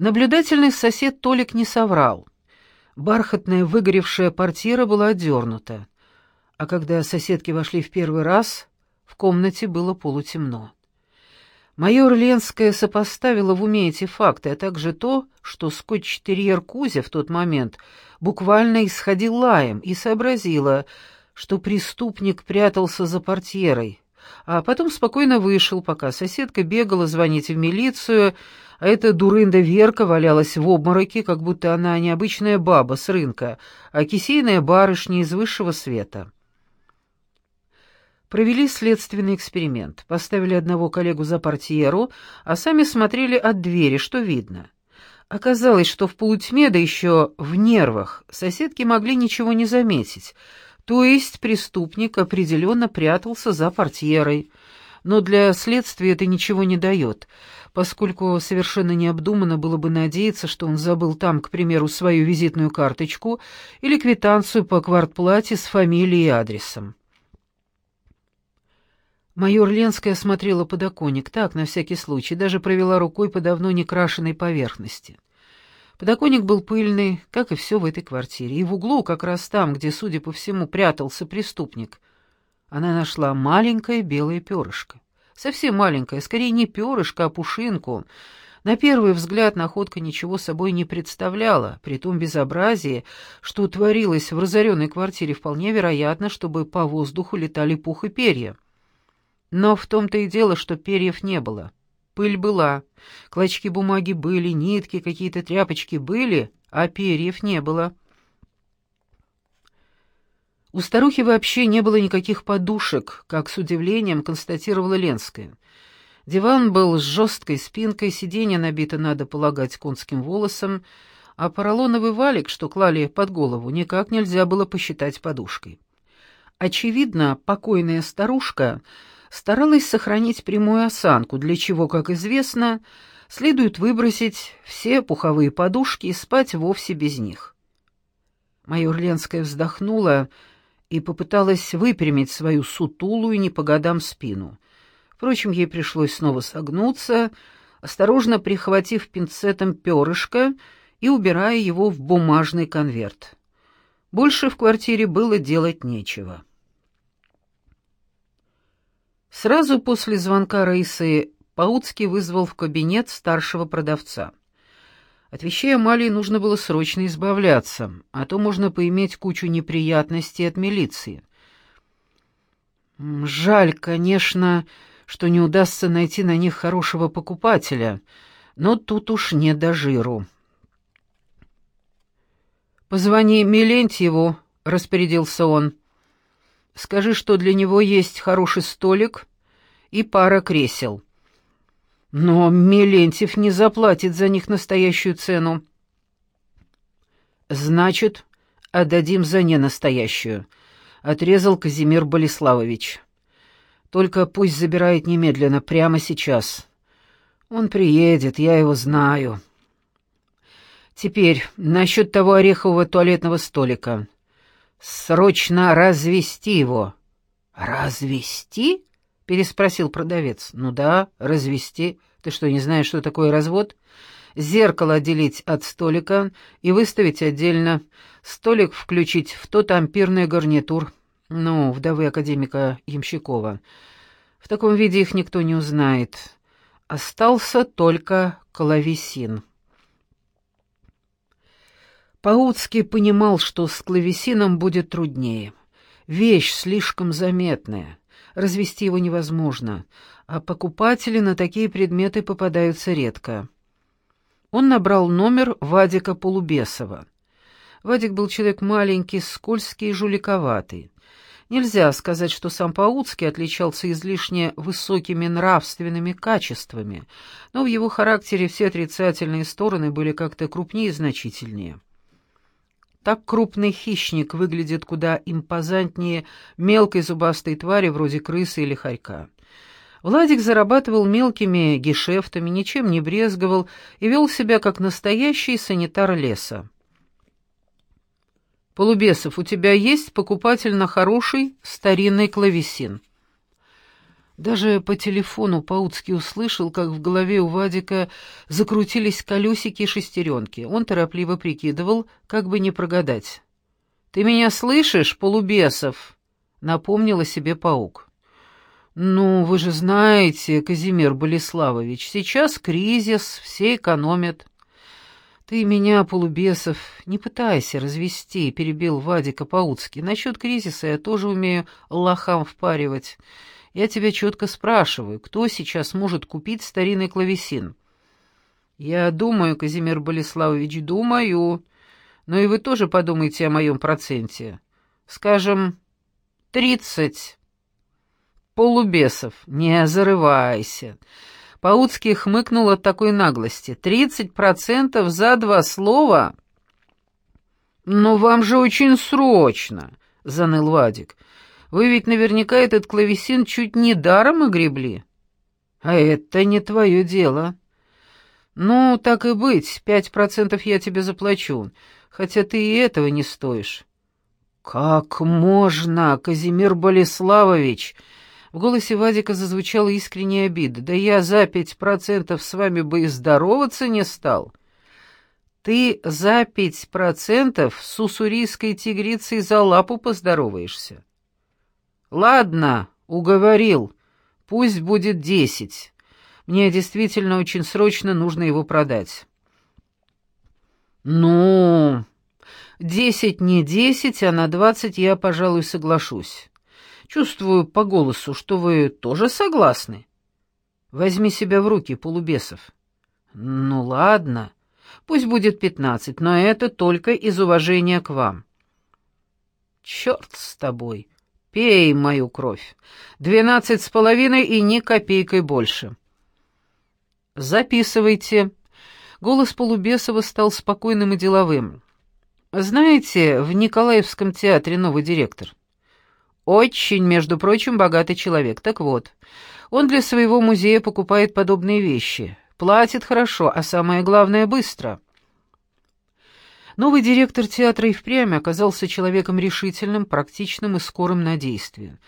Наблюдательный сосед Толик не соврал. Бархатная выгоревшая портьера была отдернута, а когда соседки вошли в первый раз, в комнате было полутемно. Майор Ленская сопоставила в уме эти факты, а также то, что скотч-терьер Кузя в тот момент буквально исходил лаем, и сообразила, что преступник прятался за портьерой, а потом спокойно вышел, пока соседка бегала звонить в милицию, а эта дурында Верка валялась в обмороке, как будто она необычная баба с рынка, а кисейная барышня из высшего света. Провели следственный эксперимент, поставили одного коллегу за портьеру, а сами смотрели от двери, что видно. Оказалось, что в полутьме, да еще в нервах, соседки могли ничего не заметить, то есть преступник определенно прятался за портьерой. Но для следствия это ничего не дает, поскольку совершенно необдуманно было бы надеяться, что он забыл там, к примеру, свою визитную карточку или квитанцию по квартплате с фамилией и адресом. Майор Ленская осмотрела подоконник, так, на всякий случай, даже провела рукой по давно не крашенной поверхности. Подоконник был пыльный, как и все в этой квартире, и в углу, как раз там, где, судя по всему, прятался преступник, она нашла маленькое белое перышко. Совсем маленькое, скорее не перышко, а пушинку. На первый взгляд находка ничего собой не представляла, при том безобразии, что творилось в разоренной квартире, вполне вероятно, чтобы по воздуху летали пух и перья. Но в том-то и дело, что перьев не было. Пыль была, клочки бумаги были, нитки, какие-то тряпочки были, а перьев не было. У старухи вообще не было никаких подушек, как с удивлением констатировала Ленская. Диван был с жесткой спинкой, сиденье набито, надо полагать, конским волосом, а поролоновый валик, что клали под голову, никак нельзя было посчитать подушкой. Очевидно, покойная старушка старалась сохранить прямую осанку, для чего, как известно, следует выбросить все пуховые подушки и спать вовсе без них. Майор Ленская вздохнула и попыталась выпрямить свою сутулую не по годам спину. Впрочем, ей пришлось снова согнуться, осторожно прихватив пинцетом перышко и убирая его в бумажный конверт. Больше в квартире было делать нечего. Сразу после звонка Раисы Пауцкий вызвал в кабинет старшего продавца. От вещей Амалии нужно было срочно избавляться, а то можно поиметь кучу неприятностей от милиции. Жаль, конечно, что не удастся найти на них хорошего покупателя, но тут уж не до жиру. «Позвони Мелентьеву», — распорядился он. Скажи, что для него есть хороший столик и пара кресел. Но Мелентьев не заплатит за них настоящую цену. Значит, отдадим за ненастоящую, отрезал Казимир Болеславович. Только пусть забирает немедленно, прямо сейчас. Он приедет, я его знаю. Теперь насчет того орехового туалетного столика. Срочно развести его. Развести? Переспросил продавец. Ну да, развести. Ты что, не знаешь, что такое развод? Зеркало отделить от столика и выставить отдельно. Столик включить в тот ампирный гарнитур. Ну, вдовы академика Ямщикова. В таком виде их никто не узнает. Остался только клавесин. Пауцкий понимал, что с клавесином будет труднее. Вещь слишком заметная, развести его невозможно, а покупатели на такие предметы попадаются редко. Он набрал номер Вадика Полубесова. Вадик был человек маленький, скользкий и жуликоватый. Нельзя сказать, что сам Пауцкий отличался излишне высокими нравственными качествами, но в его характере все отрицательные стороны были как-то крупнее и значительнее. Так крупный хищник выглядит куда импозантнее мелкой зубастой твари вроде крысы или хорька. Владик зарабатывал мелкими гешефтами, ничем не брезговал и вел себя как настоящий санитар леса. «Полубесов, у тебя есть покупатель на хороший старинный клавесин?» Даже по телефону Паутский услышал, как в голове у Вадика закрутились колесики и шестеренки. Он торопливо прикидывал, как бы не прогадать. «Ты меня слышишь, полубесов?» — напомнил о себе паук. «Ну, вы же знаете, Казимир Болеславович, сейчас кризис, все экономят». «Ты меня, полубесов, не пытайся развести», — перебил Вадика Паутский. «Насчет кризиса я тоже умею лохам впаривать». Я тебя четко спрашиваю, кто сейчас может купить старинный клавесин?» «Я думаю, Казимир Болеславович, думаю. Но и вы тоже подумайте о моем проценте. Скажем, тридцать». «Полубесов, не зарывайся». Пауцкий хмыкнул от такой наглости. «Тридцать процентов за два слова?» «Но вам же очень срочно», — заныл Вадик. Вы ведь наверняка этот клавесин чуть не даром огребли. А это не твое дело. Ну, так и быть, пять процентов я тебе заплачу, хотя ты и этого не стоишь. Как можно, Казимир Болеславович? В голосе Вадика зазвучала искренняя обида. Да я за пять процентов с вами бы и здороваться не стал. Ты за пять процентов с уссурийской тигрицей за лапу поздороваешься. «Ладно, уговорил. Пусть будет десять. Мне действительно очень срочно нужно его продать». «Ну, десять не десять, а на двадцать я, пожалуй, соглашусь. Чувствую по голосу, что вы тоже согласны. Возьми себя в руки, полубесов». «Ну ладно, пусть будет пятнадцать, но это только из уважения к вам». «Черт с тобой!» Пей мою кровь. Двенадцать с половиной и ни копейкой больше. Записывайте. Голос Полубесова стал спокойным и деловым. Знаете, в Николаевском театре новый директор. Очень, между прочим, богатый человек. Так вот, он для своего музея покупает подобные вещи. Платит хорошо, а самое главное — быстро. Новый директор театра и впрямь оказался человеком решительным, практичным и скорым на действие.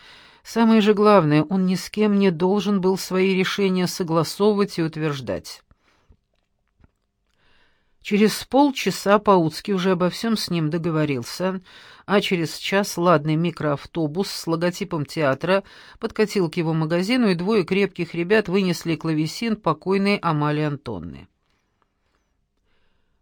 Самое же главное, он ни с кем не должен был свои решения согласовывать и утверждать. Через полчаса Паутский уже обо всем с ним договорился, а через час ладный микроавтобус с логотипом театра подкатил к его магазину, и двое крепких ребят вынесли клавесин покойной Амалии Антонны.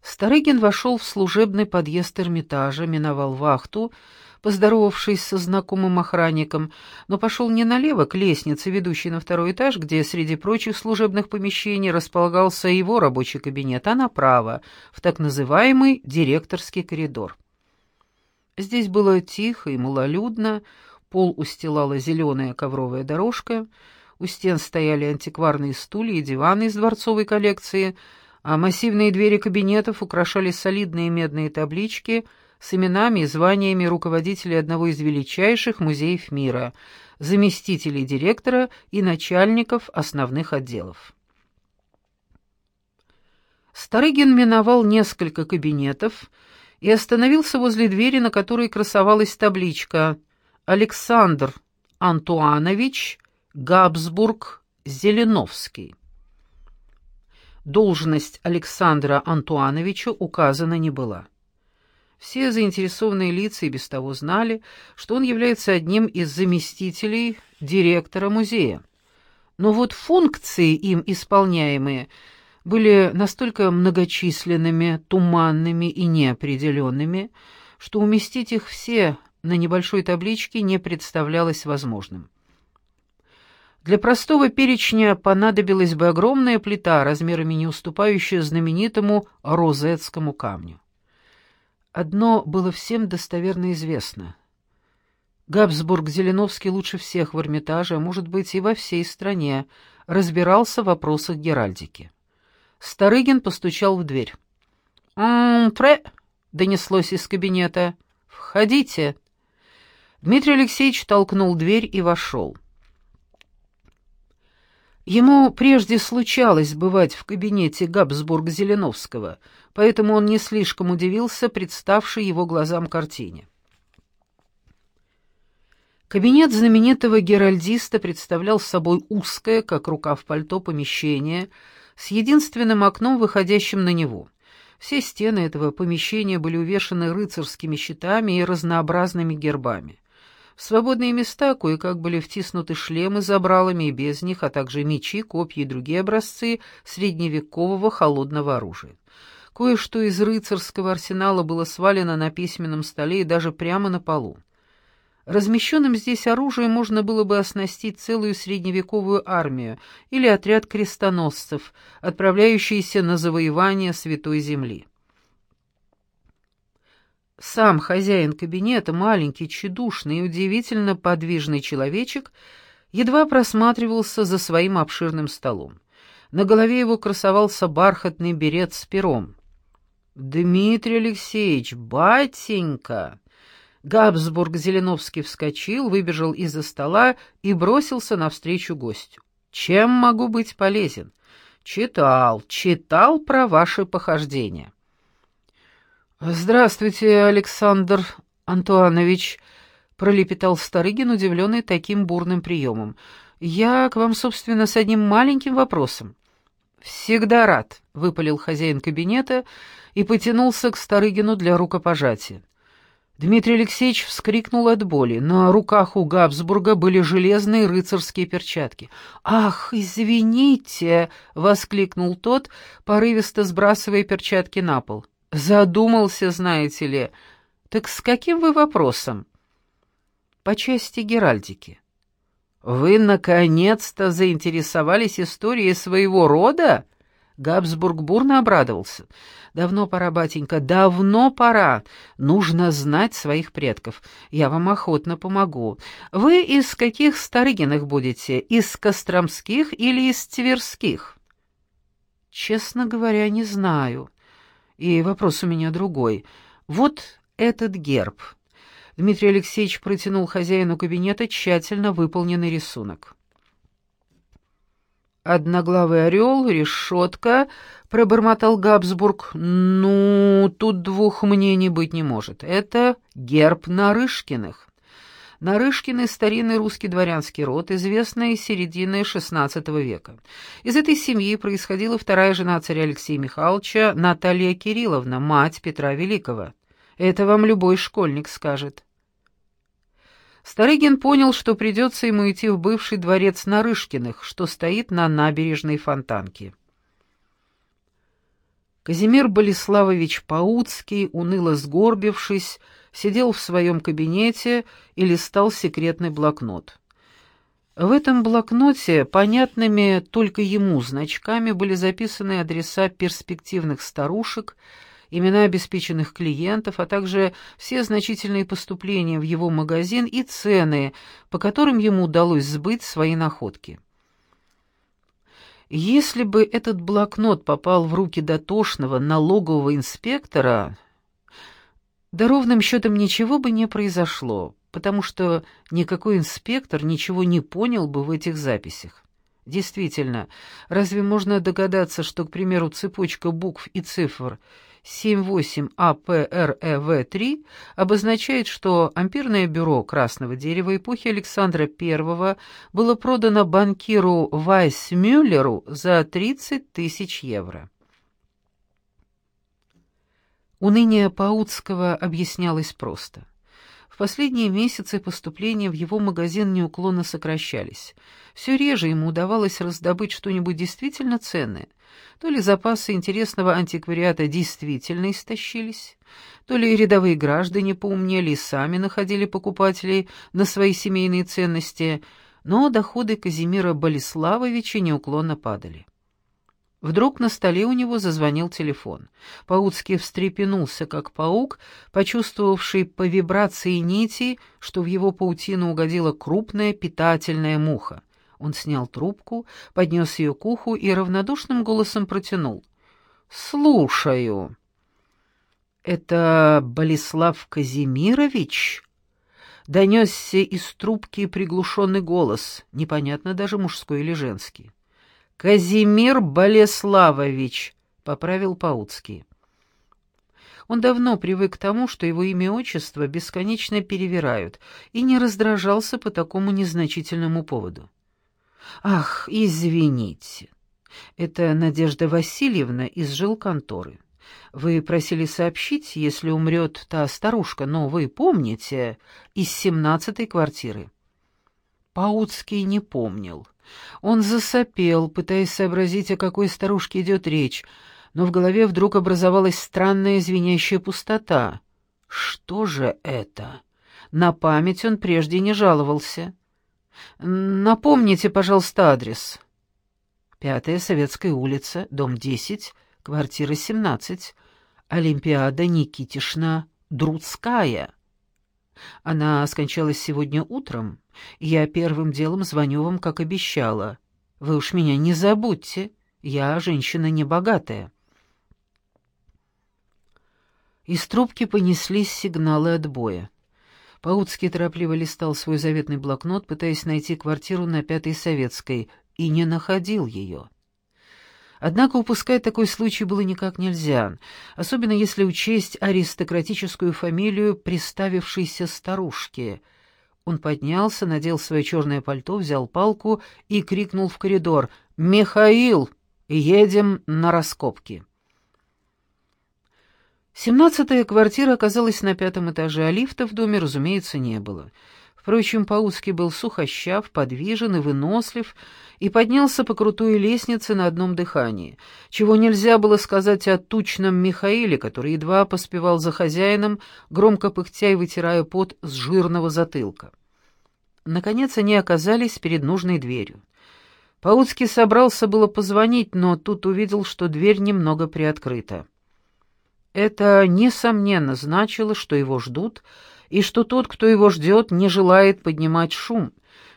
Старыгин вошел в служебный подъезд Эрмитажа, миновал вахту, поздоровавшись со знакомым охранником, но пошел не налево к лестнице, ведущей на второй этаж, где среди прочих служебных помещений располагался его рабочий кабинет, а направо, в так называемый директорский коридор. Здесь было тихо и малолюдно, пол устилала зеленая ковровая дорожка, у стен стояли антикварные стулья и диваны из дворцовой коллекции — а массивные двери кабинетов украшали солидные медные таблички с именами и званиями руководителей одного из величайших музеев мира, заместителей директора и начальников основных отделов. Старыгин миновал несколько кабинетов и остановился возле двери, на которой красовалась табличка «Александр Антуанович Габсбург Зеленовский» должность Александра Антуановича указана не была. Все заинтересованные лица и без того знали, что он является одним из заместителей директора музея. Но вот функции, им исполняемые, были настолько многочисленными, туманными и неопределенными, что уместить их все на небольшой табличке не представлялось возможным. Для простого перечня понадобилась бы огромная плита, размерами не уступающая знаменитому розетскому камню. Одно было всем достоверно известно. Габсбург-Зеленовский лучше всех в Эрмитаже, а может быть и во всей стране, разбирался в вопросах геральдики. Старыгин постучал в дверь. «М-пре!» — донеслось из кабинета. «Входите!» Дмитрий Алексеевич толкнул дверь и вошел. Ему прежде случалось бывать в кабинете Габсбург-Зеленовского, поэтому он не слишком удивился представшей его глазам картине. Кабинет знаменитого геральдиста представлял собой узкое, как рука в пальто, помещение с единственным окном, выходящим на него. Все стены этого помещения были увешаны рыцарскими щитами и разнообразными гербами. В свободные места кое-как были втиснуты шлемы забралами и без них, а также мечи, копья и другие образцы средневекового холодного оружия. Кое-что из рыцарского арсенала было свалено на письменном столе и даже прямо на полу. Размещенным здесь оружием можно было бы оснастить целую средневековую армию или отряд крестоносцев, отправляющиеся на завоевание Святой Земли. Сам хозяин кабинета, маленький, тщедушный и удивительно подвижный человечек, едва просматривался за своим обширным столом. На голове его красовался бархатный берет с пером. «Дмитрий Алексеевич, батенька!» Габсбург Зеленовский вскочил, выбежал из-за стола и бросился навстречу гостю. «Чем могу быть полезен?» «Читал, читал про ваши похождения». «Здравствуйте, Александр Антуанович», — пролепетал Старыгин, удивленный таким бурным приемом. «Я к вам, собственно, с одним маленьким вопросом». «Всегда рад», — выпалил хозяин кабинета и потянулся к Старыгину для рукопожатия. Дмитрий Алексеевич вскрикнул от боли. На руках у Габсбурга были железные рыцарские перчатки. «Ах, извините!» — воскликнул тот, порывисто сбрасывая перчатки на пол. «Задумался, знаете ли. Так с каким вы вопросом?» «По части Геральдики». «Вы, наконец-то, заинтересовались историей своего рода?» Габсбург бурно обрадовался. «Давно пора, батенька, давно пора. Нужно знать своих предков. Я вам охотно помогу. Вы из каких Старыгиных будете? Из Костромских или из Тверских?» «Честно говоря, не знаю. И вопрос у меня другой. Вот этот герб». Дмитрий Алексеевич протянул хозяину кабинета тщательно выполненный рисунок. «Одноглавый орел, решетка», — пробормотал Габсбург. «Ну, тут двух мнений быть не может. Это герб Нарышкиных». Нарышкины — старинный русский дворянский род, известный с середины XVI века. Из этой семьи происходила вторая жена царя Алексея Михайловича, Наталья Кирилловна, мать Петра Великого. Это вам любой школьник скажет. Старыгин понял, что придется ему идти в бывший дворец Нарышкиных, что стоит на набережной Фонтанки. Казимир Болеславович Пауцкий, уныло сгорбившись, сидел в своем кабинете и листал секретный блокнот. В этом блокноте понятными только ему значками были записаны адреса перспективных старушек, имена обеспеченных клиентов, а также все значительные поступления в его магазин и цены, по которым ему удалось сбыть свои находки. Если бы этот блокнот попал в руки дотошного налогового инспектора, да ровным счетом ничего бы не произошло, потому что никакой инспектор ничего не понял бы в этих записях. Действительно, разве можно догадаться, что, к примеру, цепочка букв и цифр — 78АПРЭВ-3 обозначает, что ампирное бюро красного дерева эпохи Александра I было продано банкиру Вайс-Мюллеру за 30 тысяч евро. Уныние Паутского объяснялось просто последние месяцы поступления в его магазин неуклонно сокращались. Все реже ему удавалось раздобыть что-нибудь действительно ценное. То ли запасы интересного антиквариата действительно истощились, то ли рядовые граждане поумнели и сами находили покупателей на свои семейные ценности, но доходы Казимира Болеславовича неуклонно падали. Вдруг на столе у него зазвонил телефон. Пауцкий встрепенулся, как паук, почувствовавший по вибрации нити, что в его паутину угодила крупная питательная муха. Он снял трубку, поднес ее к уху и равнодушным голосом протянул. «Слушаю». «Это Болеслав Казимирович?» Донесся из трубки приглушенный голос, непонятно даже мужской или женский. «Казимир Болеславович», — поправил Пауцкий. Он давно привык к тому, что его имя и отчество бесконечно перевирают, и не раздражался по такому незначительному поводу. «Ах, извините. Это Надежда Васильевна из жилконторы. Вы просили сообщить, если умрет та старушка, но вы помните, из семнадцатой квартиры». Паутский не помнил. Он засопел, пытаясь сообразить, о какой старушке идет речь, но в голове вдруг образовалась странная звенящая пустота. Что же это? На память он прежде не жаловался. Напомните, пожалуйста, адрес. Пятая Советская улица, дом 10, квартира 17. Олимпиада Никитишна Друцкая. Она скончалась сегодня утром. Я первым делом звоню вам, как обещала. Вы уж меня не забудьте. Я женщина небогатая. Из трубки понеслись сигналы отбоя. Паутский торопливо листал свой заветный блокнот, пытаясь найти квартиру на Пятой Советской, и не находил ее. Однако упускать такой случай было никак нельзя, особенно если учесть аристократическую фамилию приставившейся старушки. Он поднялся, надел свое черное пальто, взял палку и крикнул в коридор «Михаил, едем на раскопки!» Семнадцатая квартира оказалась на пятом этаже, а лифта в доме, разумеется, не было. Впрочем, Паузский был сухощав, подвижен и вынослив, и поднялся по крутой лестнице на одном дыхании, чего нельзя было сказать о тучном Михаиле, который едва поспевал за хозяином, громко пыхтя и вытирая пот с жирного затылка. Наконец они оказались перед нужной дверью. Паутский собрался было позвонить, но тут увидел, что дверь немного приоткрыта. Это, несомненно, значило, что его ждут, и что тот, кто его ждет, не желает поднимать шум,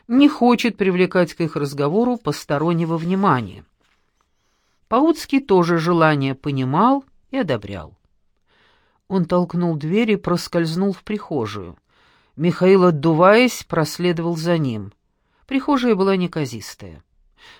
не хочет привлекать к их разговору постороннего внимания. Паутский тоже желание понимал и одобрял. Он толкнул дверь и проскользнул в прихожую. Михаил, отдуваясь, проследовал за ним. Прихожая была неказистая.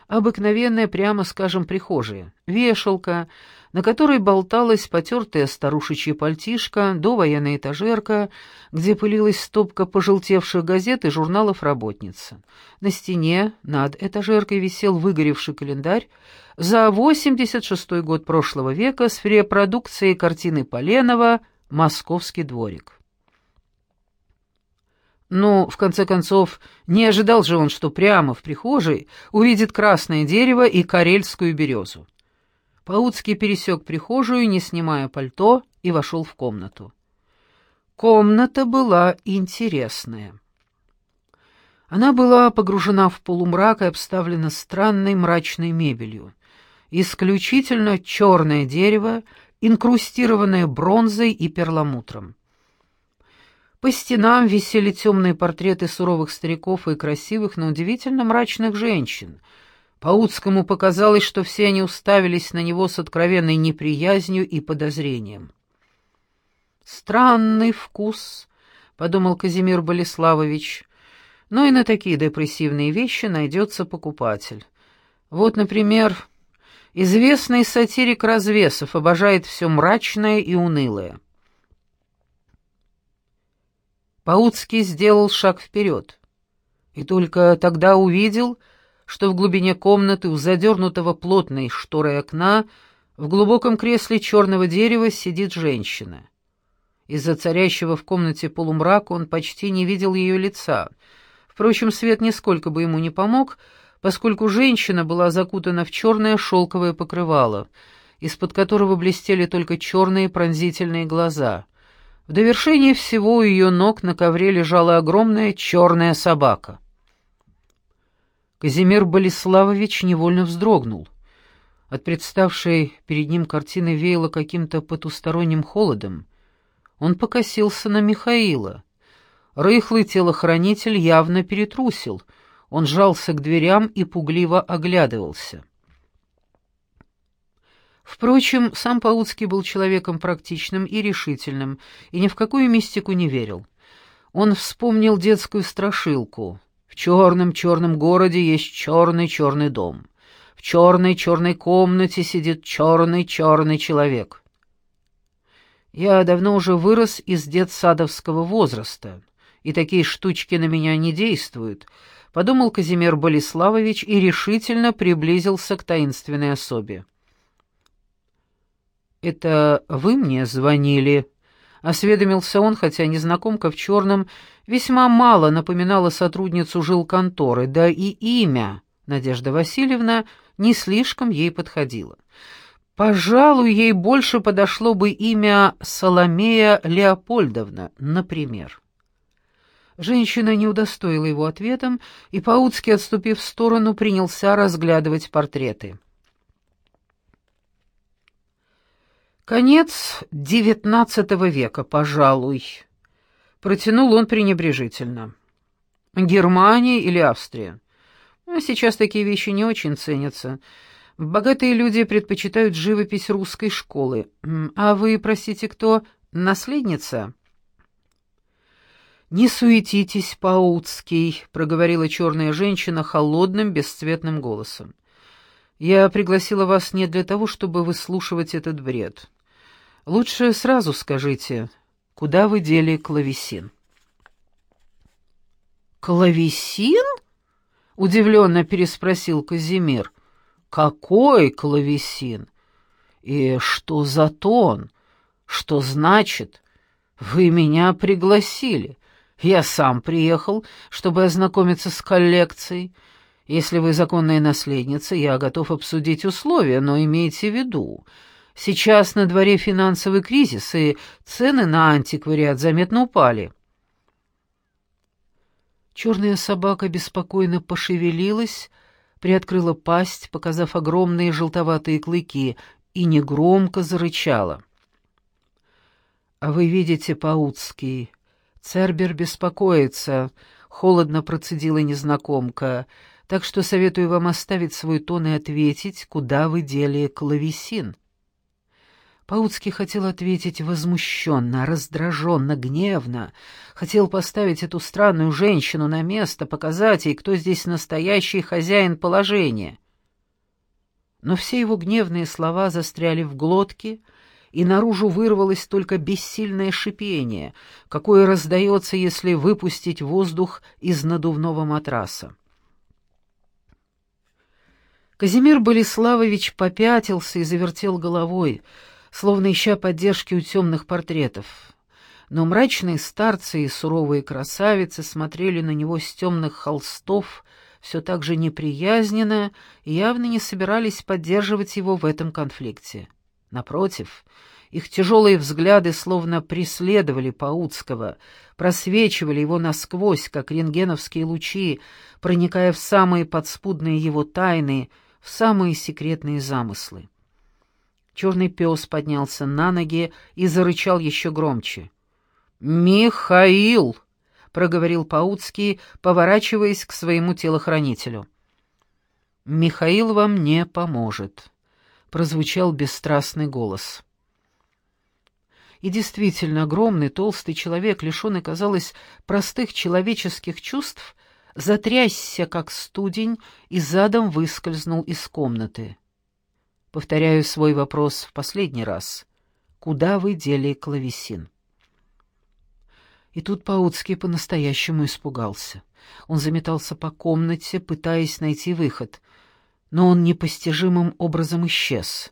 Обыкновенная, прямо скажем, прихожая. Вешалка, на которой болталась потертая старушечья пальтишка, довоенная этажерка, где пылилась стопка пожелтевших газет и журналов «Работница». На стене над этажеркой висел выгоревший календарь за 86-й год прошлого века с репродукцией картины Поленова «Московский дворик». Ну, в конце концов, не ожидал же он, что прямо в прихожей увидит красное дерево и карельскую березу. Паутский пересек прихожую, не снимая пальто, и вошел в комнату. Комната была интересная. Она была погружена в полумрак и обставлена странной мрачной мебелью. Исключительно черное дерево, инкрустированное бронзой и перламутром. По стенам висели темные портреты суровых стариков и красивых, но удивительно мрачных женщин. Паутскому показалось, что все они уставились на него с откровенной неприязнью и подозрением. «Странный вкус», — подумал Казимир Болеславович, — «но и на такие депрессивные вещи найдется покупатель. Вот, например, известный сатирик Развесов обожает все мрачное и унылое». Паутский сделал шаг вперед. И только тогда увидел, что в глубине комнаты у задернутого плотной шторой окна в глубоком кресле черного дерева сидит женщина. Из-за царящего в комнате полумрака он почти не видел ее лица. Впрочем, свет нисколько бы ему не помог, поскольку женщина была закутана в черное шелковое покрывало, из-под которого блестели только черные пронзительные глаза — в довершение всего у ее ног на ковре лежала огромная черная собака. Казимир Болеславович невольно вздрогнул. От представшей перед ним картины веяло каким-то потусторонним холодом. Он покосился на Михаила. Рыхлый телохранитель явно перетрусил. Он жался к дверям и пугливо оглядывался. Впрочем, сам Паутский был человеком практичным и решительным, и ни в какую мистику не верил. Он вспомнил детскую страшилку. В черном-черном городе есть черный-черный дом. В черной-черной комнате сидит черный-черный человек. Я давно уже вырос из детсадовского возраста, и такие штучки на меня не действуют, подумал Казимир Болеславович и решительно приблизился к таинственной особе. «Это вы мне звонили?» — осведомился он, хотя незнакомка в черном весьма мало напоминала сотрудницу жилконторы, да и имя Надежда Васильевна не слишком ей подходило. Пожалуй, ей больше подошло бы имя Соломея Леопольдовна, например. Женщина не удостоила его ответом, и Паутский, отступив в сторону, принялся разглядывать портреты. «Конец девятнадцатого века, пожалуй», — протянул он пренебрежительно. «Германия или Австрия? А сейчас такие вещи не очень ценятся». Богатые люди предпочитают живопись русской школы. А вы, простите, кто? Наследница?» «Не суетитесь, Паутский», — проговорила черная женщина холодным, бесцветным голосом. «Я пригласила вас не для того, чтобы выслушивать этот бред. Лучше сразу скажите, куда вы дели клавесин?» «Клавесин?» — удивленно переспросил Казимир. Какой клавесин? И что за тон? Что значит? Вы меня пригласили. Я сам приехал, чтобы ознакомиться с коллекцией. Если вы законная наследница, я готов обсудить условия, но имейте в виду, сейчас на дворе финансовый кризис, и цены на антиквариат заметно упали. Черная собака беспокойно пошевелилась, приоткрыла пасть, показав огромные желтоватые клыки, и негромко зарычала. «А вы видите, Паутский, Цербер беспокоится», — холодно процедила незнакомка, «так что советую вам оставить свой тон и ответить, куда вы дели клавесин». Паутский хотел ответить возмущенно, раздраженно, гневно. Хотел поставить эту странную женщину на место, показать ей, кто здесь настоящий хозяин положения. Но все его гневные слова застряли в глотке, и наружу вырвалось только бессильное шипение, какое раздается, если выпустить воздух из надувного матраса. Казимир Болеславович попятился и завертел головой — словно ища поддержки у темных портретов. Но мрачные старцы и суровые красавицы смотрели на него с темных холстов все так же неприязненно и явно не собирались поддерживать его в этом конфликте. Напротив, их тяжелые взгляды словно преследовали Паутского, просвечивали его насквозь, как рентгеновские лучи, проникая в самые подспудные его тайны, в самые секретные замыслы. Черный пес поднялся на ноги и зарычал еще громче. «Михаил!» — проговорил Паутский, поворачиваясь к своему телохранителю. «Михаил вам не поможет», — прозвучал бесстрастный голос. И действительно, огромный, толстый человек, лишенный, казалось, простых человеческих чувств, затрясся, как студень, и задом выскользнул из комнаты. Повторяю свой вопрос в последний раз. Куда вы дели клавесин? И тут Паутский по-настоящему испугался. Он заметался по комнате, пытаясь найти выход, но он непостижимым образом исчез.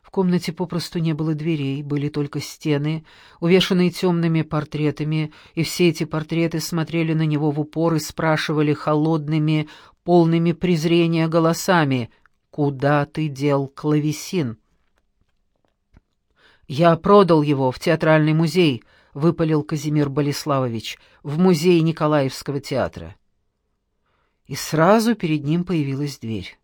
В комнате попросту не было дверей, были только стены, увешанные темными портретами, и все эти портреты смотрели на него в упор и спрашивали холодными, полными презрения голосами «Куда ты дел клавесин?» «Я продал его в театральный музей», — выпалил Казимир Болеславович, «в музей Николаевского театра». И сразу перед ним появилась дверь.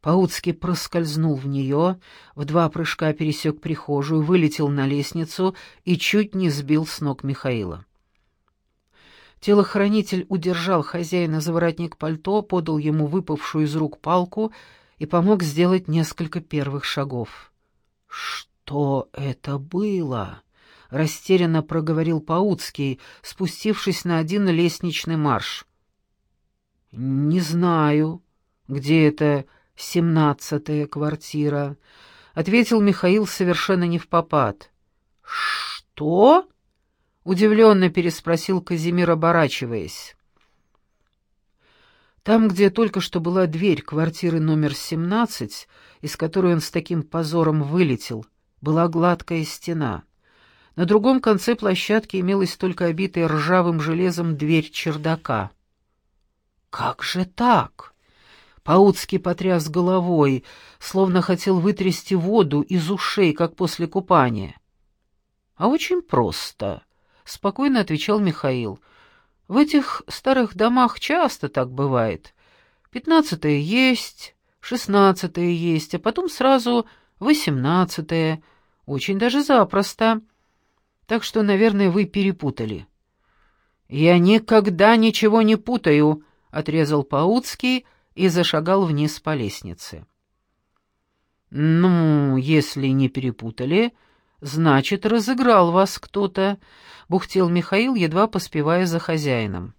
Паутский проскользнул в нее, в два прыжка пересек прихожую, вылетел на лестницу и чуть не сбил с ног Михаила. Телохранитель удержал хозяина за воротник пальто, подал ему выпавшую из рук палку и помог сделать несколько первых шагов. «Что это было?» — растерянно проговорил Паутский, спустившись на один лестничный марш. «Не знаю, где это семнадцатая квартира», — ответил Михаил совершенно не в попад. «Что?» — удивленно переспросил Казимир, оборачиваясь. Там, где только что была дверь квартиры номер 17, из которой он с таким позором вылетел, была гладкая стена. На другом конце площадки имелась только обитая ржавым железом дверь чердака. «Как же так?» Паутский потряс головой, словно хотел вытрясти воду из ушей, как после купания. «А очень просто», — спокойно отвечал Михаил. В этих старых домах часто так бывает. Пятнадцатое есть, шестнадцатое есть, а потом сразу восемнадцатое. Очень даже запросто. Так что, наверное, вы перепутали. «Я никогда ничего не путаю», — отрезал Паутский и зашагал вниз по лестнице. «Ну, если не перепутали, значит, разыграл вас кто-то», — бухтел Михаил, едва поспевая за хозяином.